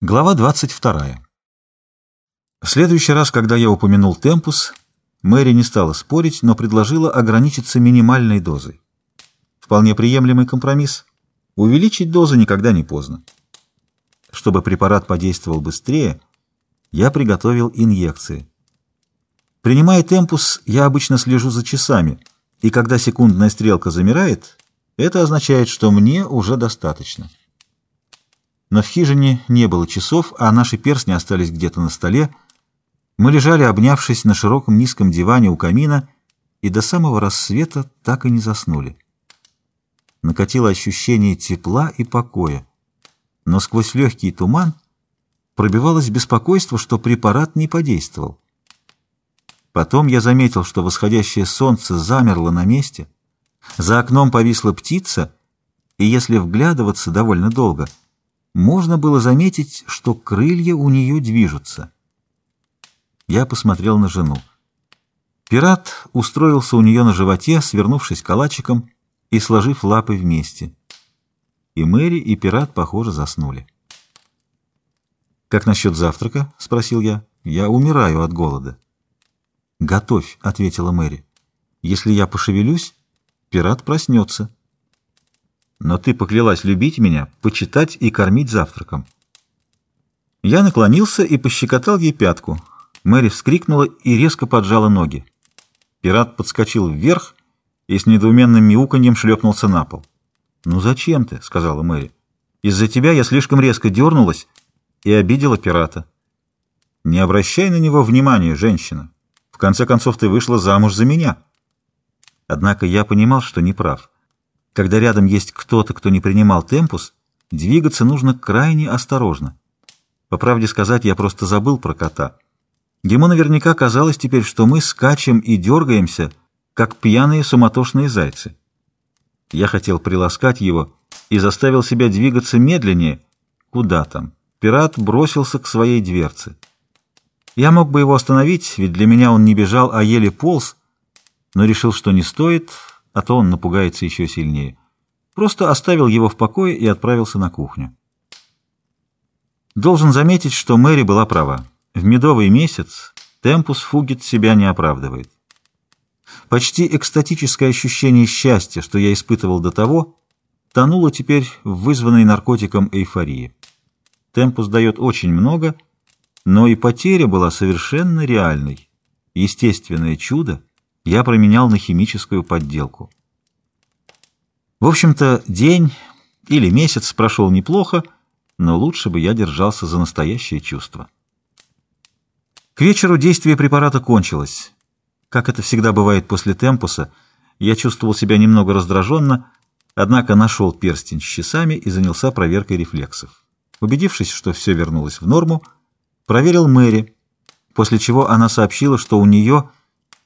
Глава 22. В следующий раз, когда я упомянул темпус, Мэри не стала спорить, но предложила ограничиться минимальной дозой. Вполне приемлемый компромисс. Увеличить дозу никогда не поздно. Чтобы препарат подействовал быстрее, я приготовил инъекции. Принимая темпус, я обычно слежу за часами, и когда секундная стрелка замирает, это означает, что мне уже достаточно. Но в хижине не было часов, а наши перстни остались где-то на столе. Мы лежали, обнявшись на широком низком диване у камина, и до самого рассвета так и не заснули. Накатило ощущение тепла и покоя, но сквозь легкий туман пробивалось беспокойство, что препарат не подействовал. Потом я заметил, что восходящее солнце замерло на месте, за окном повисла птица, и если вглядываться довольно долго — можно было заметить, что крылья у нее движутся. Я посмотрел на жену. Пират устроился у нее на животе, свернувшись калачиком и сложив лапы вместе. И Мэри, и пират, похоже, заснули. «Как насчет завтрака?» — спросил я. «Я умираю от голода». «Готовь», — ответила Мэри. «Если я пошевелюсь, пират проснется». Но ты поклялась любить меня, почитать и кормить завтраком. Я наклонился и пощекотал ей пятку. Мэри вскрикнула и резко поджала ноги. Пират подскочил вверх и с недоуменным мяуканьем шлепнулся на пол. «Ну зачем ты?» — сказала Мэри. «Из-за тебя я слишком резко дернулась и обидела пирата». «Не обращай на него внимания, женщина. В конце концов, ты вышла замуж за меня». Однако я понимал, что не прав. Когда рядом есть кто-то, кто не принимал темпус, двигаться нужно крайне осторожно. По правде сказать, я просто забыл про кота. Ему наверняка казалось теперь, что мы скачем и дергаемся, как пьяные суматошные зайцы. Я хотел приласкать его и заставил себя двигаться медленнее. Куда там? Пират бросился к своей дверце. Я мог бы его остановить, ведь для меня он не бежал, а еле полз, но решил, что не стоит, а то он напугается еще сильнее. Просто оставил его в покое и отправился на кухню. Должен заметить, что Мэри была права. В медовый месяц темпус фугит себя не оправдывает. Почти экстатическое ощущение счастья, что я испытывал до того, тонуло теперь в вызванной наркотиком эйфории. Темпус дает очень много, но и потеря была совершенно реальной. Естественное чудо я променял на химическую подделку. В общем-то, день или месяц прошел неплохо, но лучше бы я держался за настоящее чувство. К вечеру действие препарата кончилось. Как это всегда бывает после темпуса, я чувствовал себя немного раздраженно, однако нашел перстень с часами и занялся проверкой рефлексов. Убедившись, что все вернулось в норму, проверил Мэри, после чего она сообщила, что у нее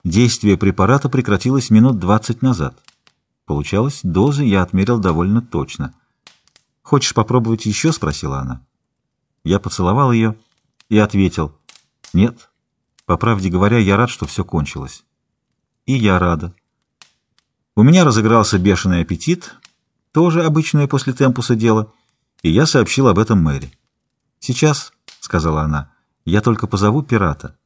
Действие препарата прекратилось минут 20 назад. Получалось, дозы я отмерил довольно точно. «Хочешь попробовать еще?» — спросила она. Я поцеловал ее и ответил. «Нет. По правде говоря, я рад, что все кончилось». «И я рада». У меня разыгрался бешеный аппетит, тоже обычное после темпуса дело, и я сообщил об этом Мэри. «Сейчас», — сказала она, — «я только позову пирата».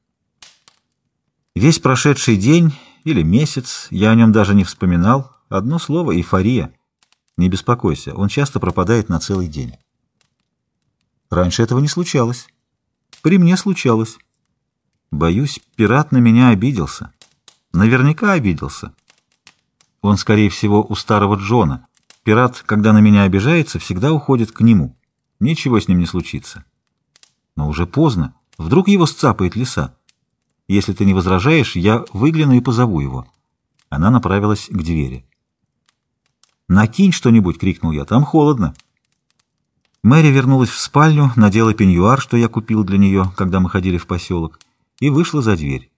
Весь прошедший день или месяц я о нем даже не вспоминал. Одно слово — эйфория. Не беспокойся, он часто пропадает на целый день. Раньше этого не случалось. При мне случалось. Боюсь, пират на меня обиделся. Наверняка обиделся. Он, скорее всего, у старого Джона. Пират, когда на меня обижается, всегда уходит к нему. Ничего с ним не случится. Но уже поздно. Вдруг его сцапает лиса. Если ты не возражаешь, я выгляну и позову его». Она направилась к двери. «Накинь что-нибудь!» — крикнул я. «Там холодно!» Мэри вернулась в спальню, надела пеньюар, что я купил для нее, когда мы ходили в поселок, и вышла за дверь.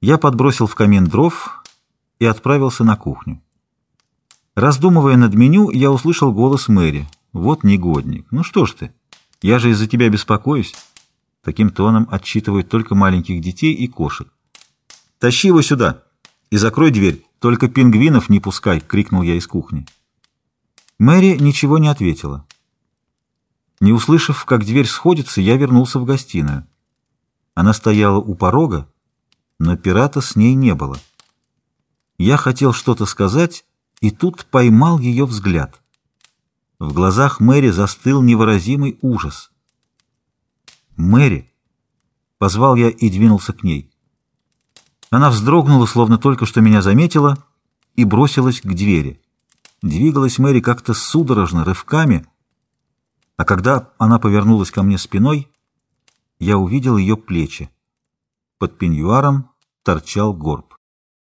Я подбросил в камин дров и отправился на кухню. Раздумывая над меню, я услышал голос Мэри. «Вот негодник! Ну что ж ты? Я же из-за тебя беспокоюсь!» Таким тоном отчитывают только маленьких детей и кошек. «Тащи его сюда и закрой дверь. Только пингвинов не пускай!» — крикнул я из кухни. Мэри ничего не ответила. Не услышав, как дверь сходится, я вернулся в гостиную. Она стояла у порога, но пирата с ней не было. Я хотел что-то сказать, и тут поймал ее взгляд. В глазах Мэри застыл невыразимый ужас. «Мэри!» — позвал я и двинулся к ней. Она вздрогнула, словно только что меня заметила, и бросилась к двери. Двигалась Мэри как-то судорожно, рывками, а когда она повернулась ко мне спиной, я увидел ее плечи. Под пеньюаром торчал горб.